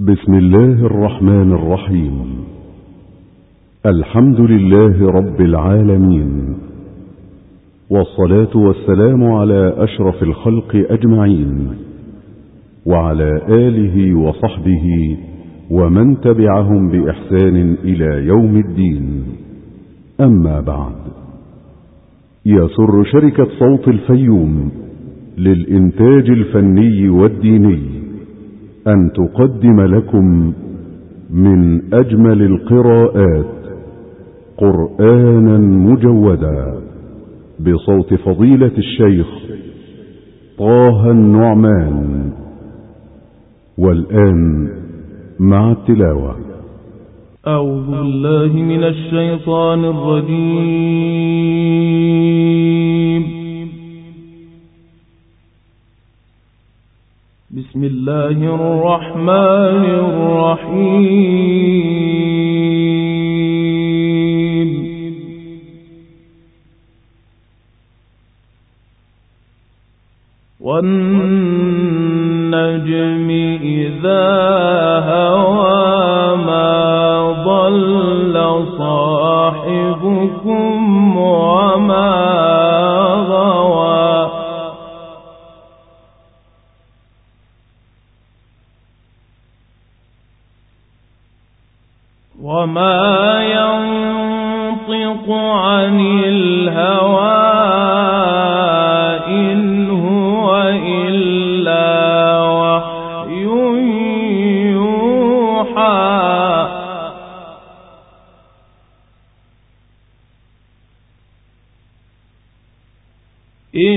بسم الله الرحمن الرحيم. الحمد لله رب العالمين. والصلاة والسلام على أشرف الخلق أجمعين. وعلى آله وصحبه ومن تبعهم بإحسان إلى يوم الدين. أما بعد. يسر شركة صوت الفيوم للإنتاج الفني والديني. أن تقدم لكم من أجمل القراءات قرآنا مجودا بصوت فضيلة الشيخ طه النعمان. والآن مع التلاوة. أعوذ بالله من الشيطان الرجيم. بسم الله الرحمن الرحيم. والنجم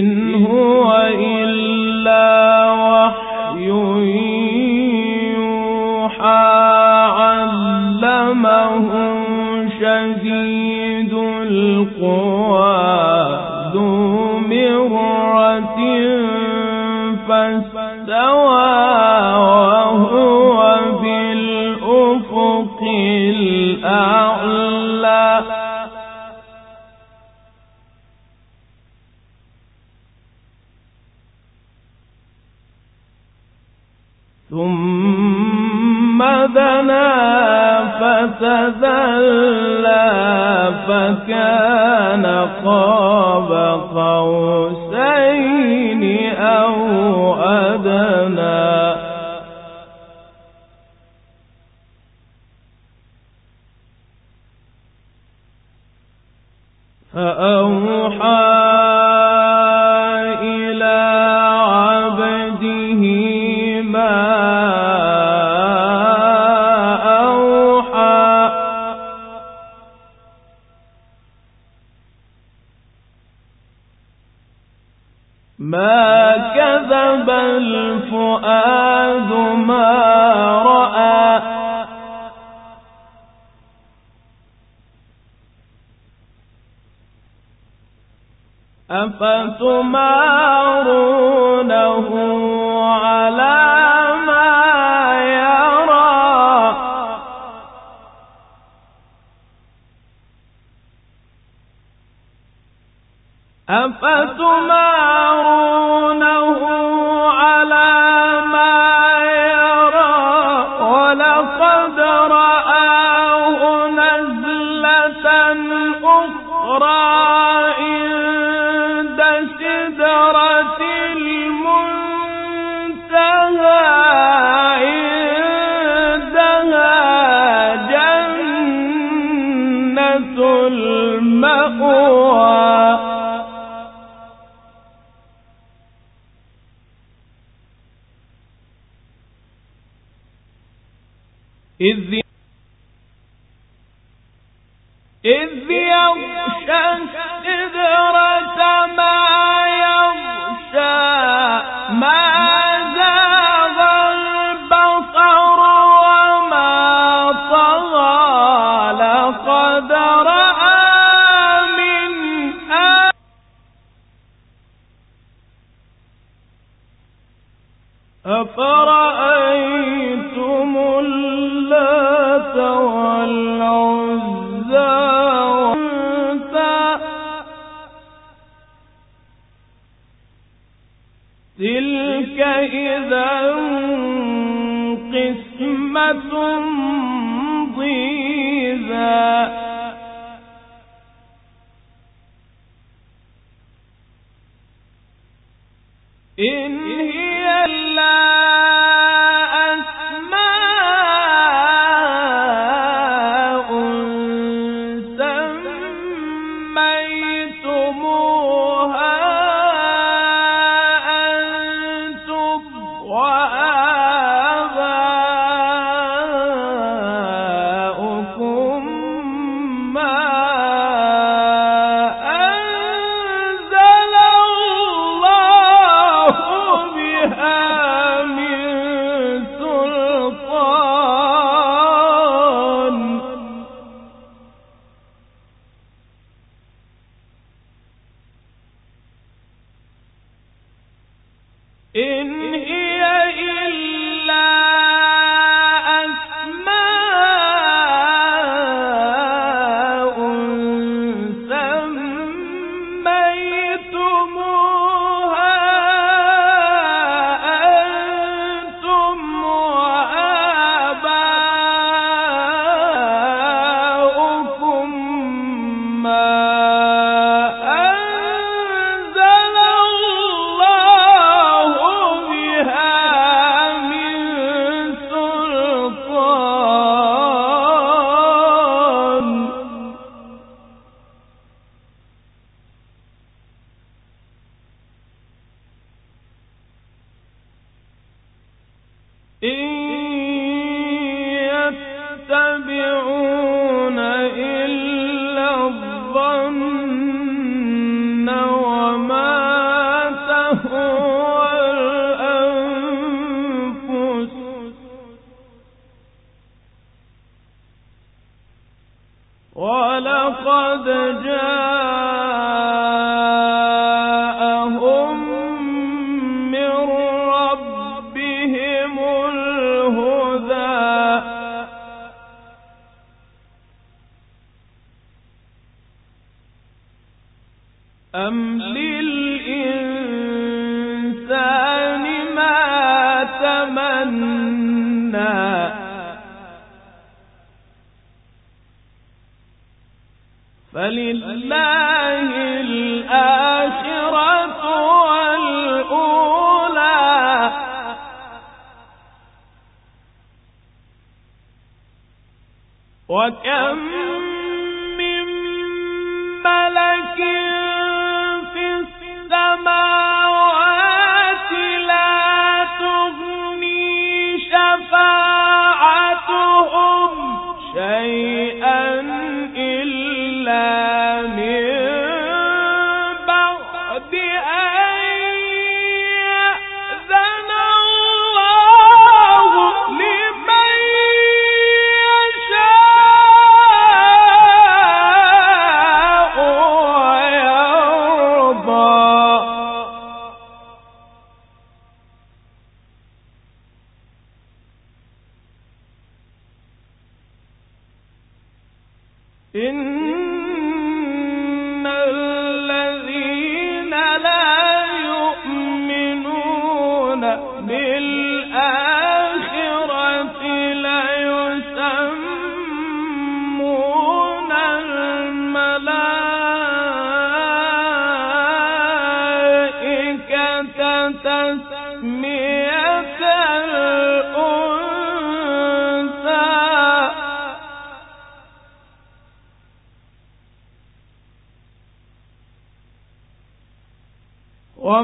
إن هو إلا فكان قاب قوسين أو أدنى. فأوحى أخرى ثم ولقد وكم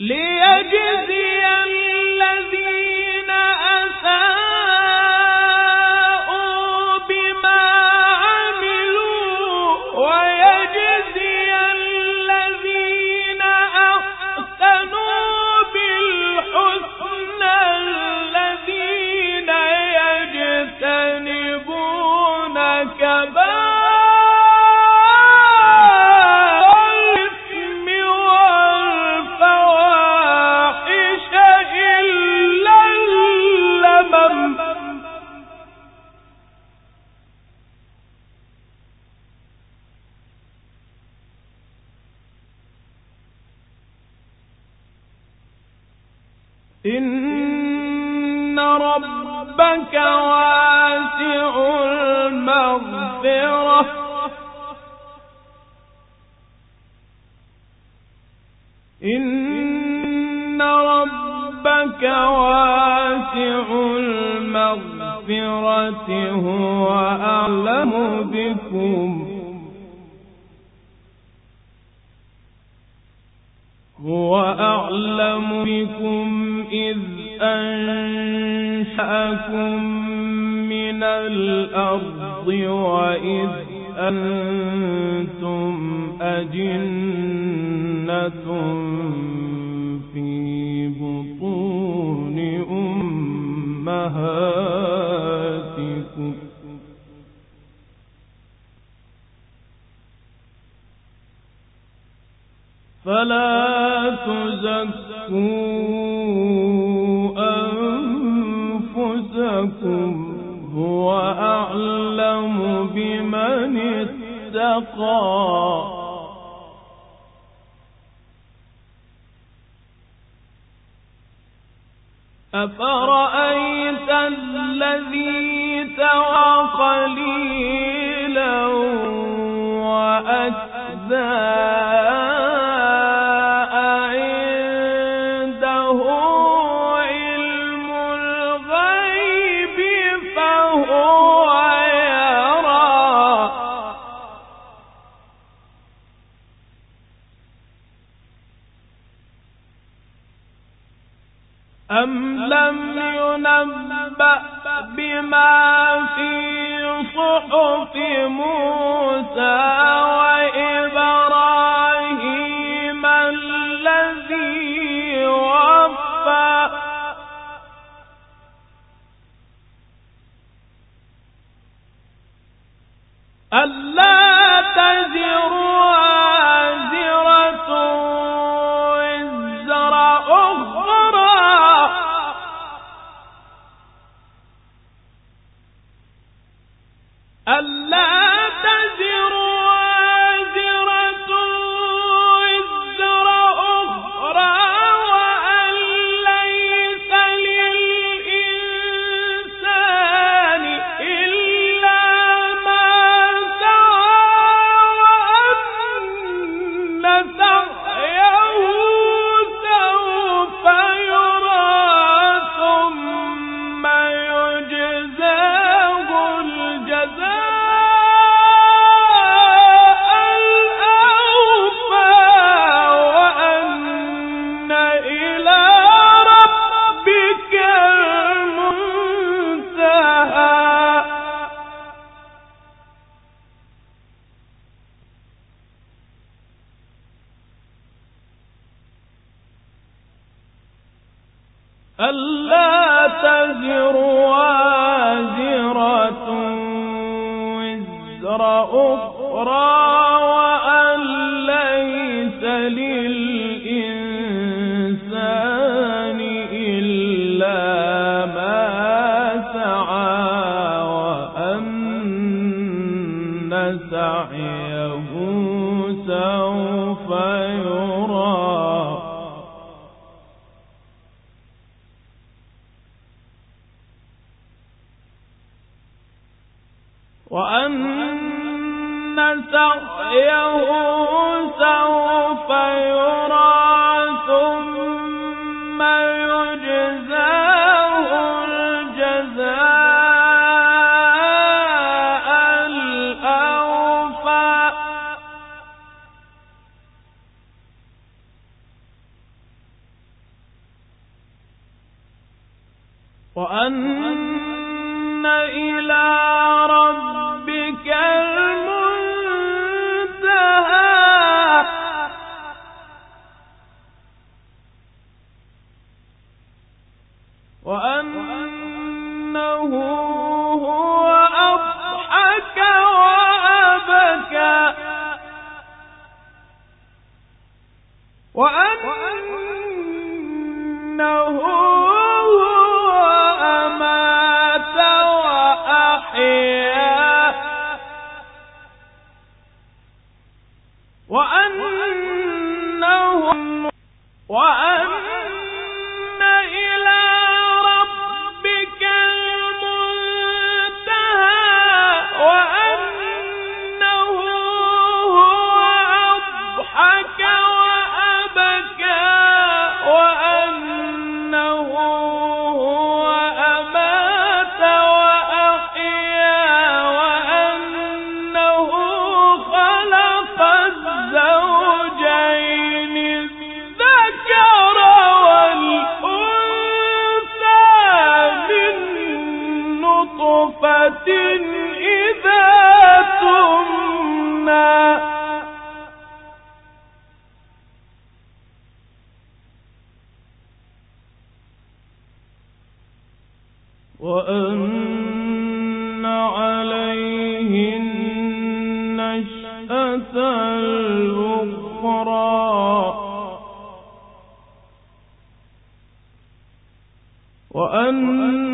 ليجد ربك واسع المغفرة. إن ربك واسع المغفرة هو أعلم بكم. هو أعلم بكم إذ أنشأكم من الأرض وإذ أنتم أجنة في بطون أمهاتكم. فلا تزكوا شفقا سعيه سوف يرى ثم يرى وأن عليه النشأة الأخرى. وأن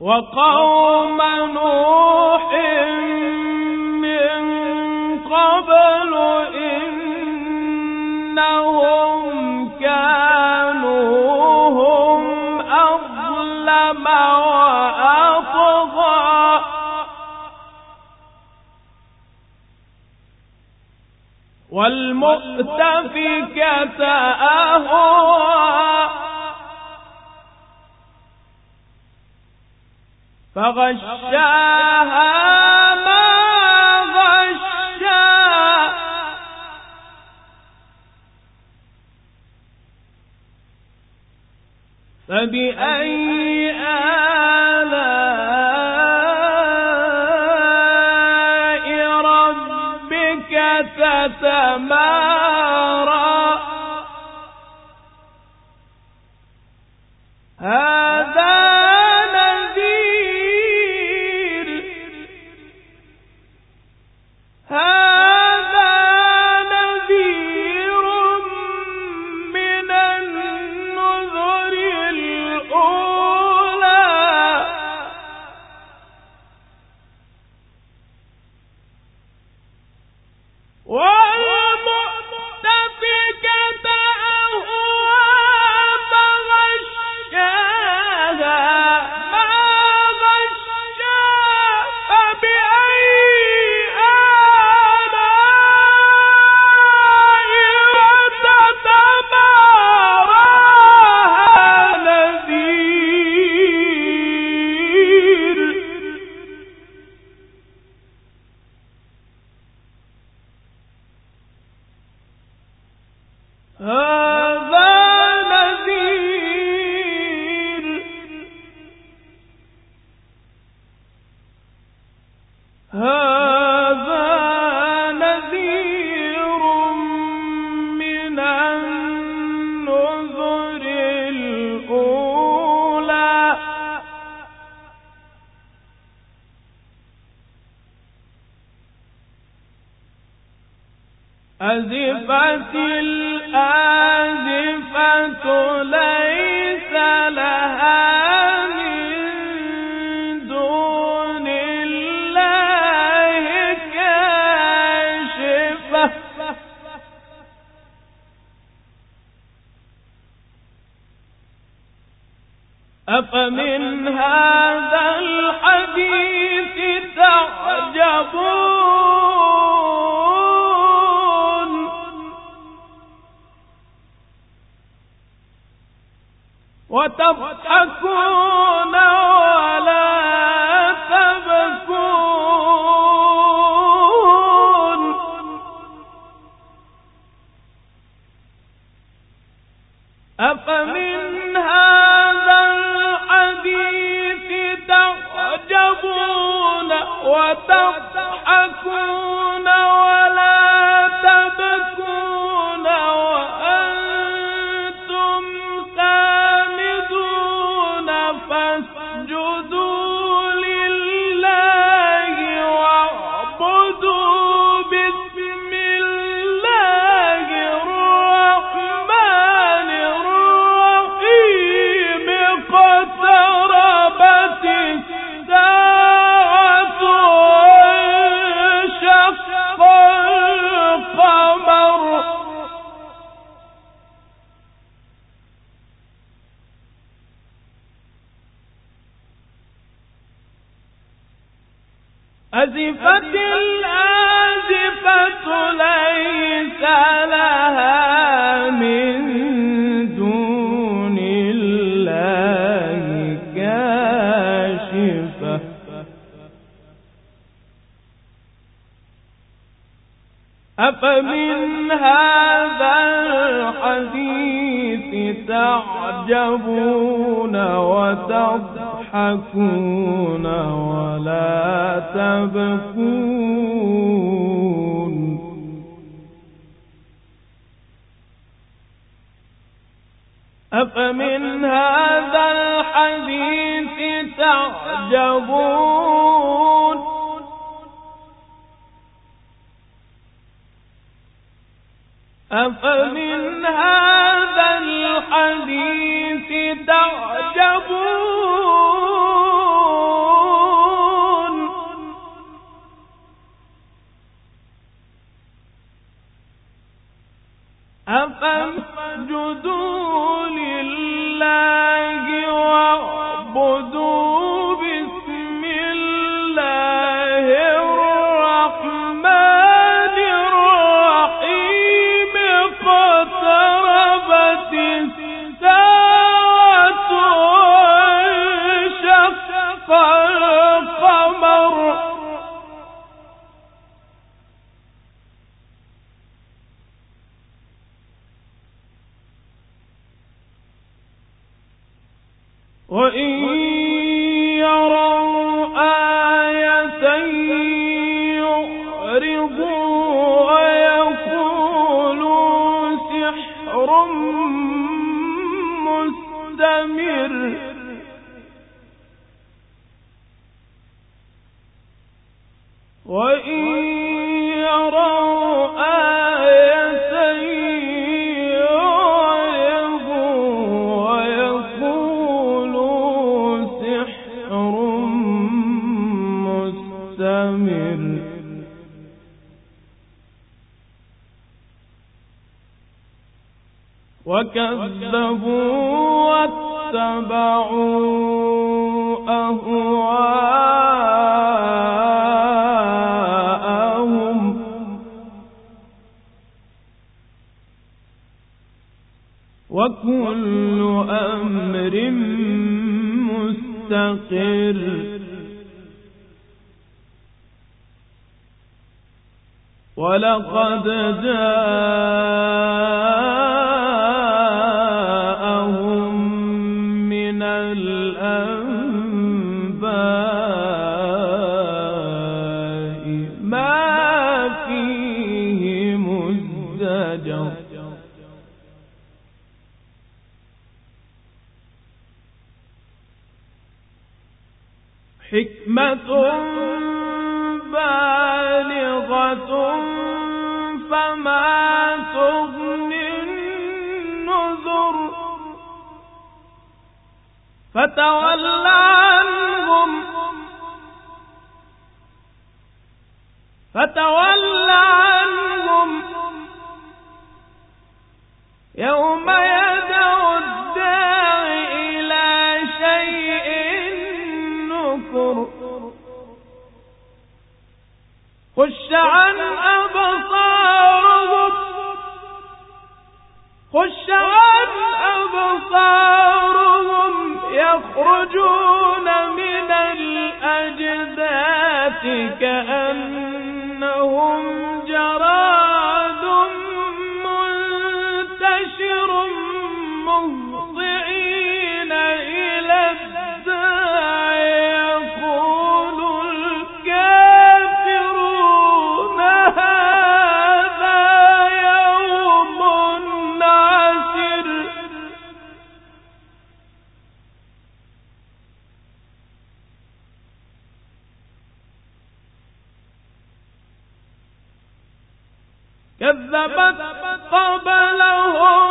وقوم نوح من قبل إنهم كانوا هم أظلم وأطغى. والمؤتفكة أهوى. فغشاها ما غشا. فبأي آلاء ربك تتمارى أزفت وتضحكون أزفت الآزفة ليس لها من دون الله كاشفة. أفمن هذا الحديث تعجبون وتضحكون ولا تبكون. أفمن هذا الحديث تعجبون؟ أفمن هذا الحديث تعجبون؟ أفاسجدوا لله وإن وكذبوا واتبعوا أهواءهم. وكل أمر مستقر. ولقد جاء فتول عنهم. فتول عنهم. يوم يدعو الداعي إلى شيء نكر. خش عن أبصارهم. خش عن أبصارهم. يخرجون من الأجداث كأن كذبت قبلهم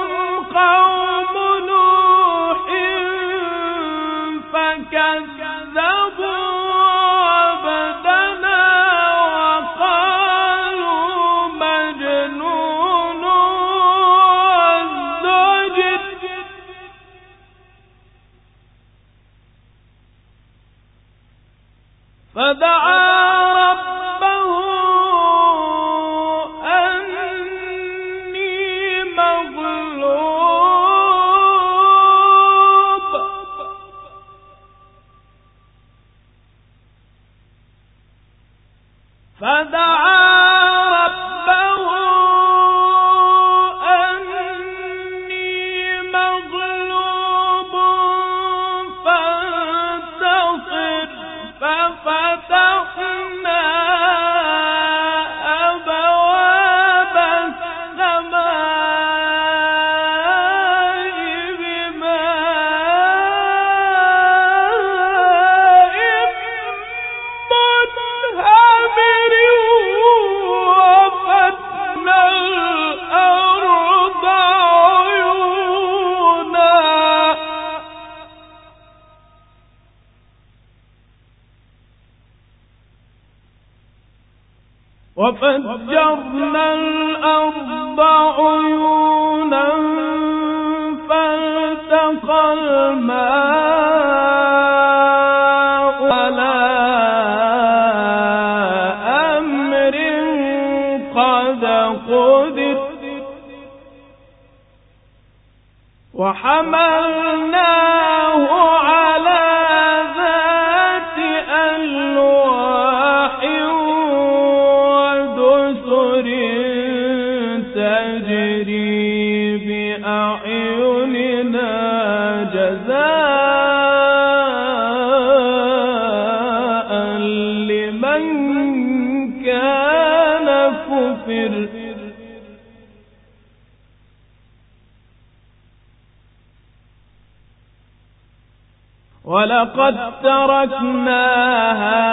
ولقد تركناها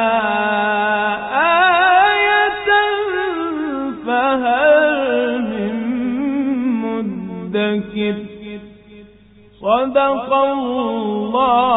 آية فهل من مدكر؟ صدق الله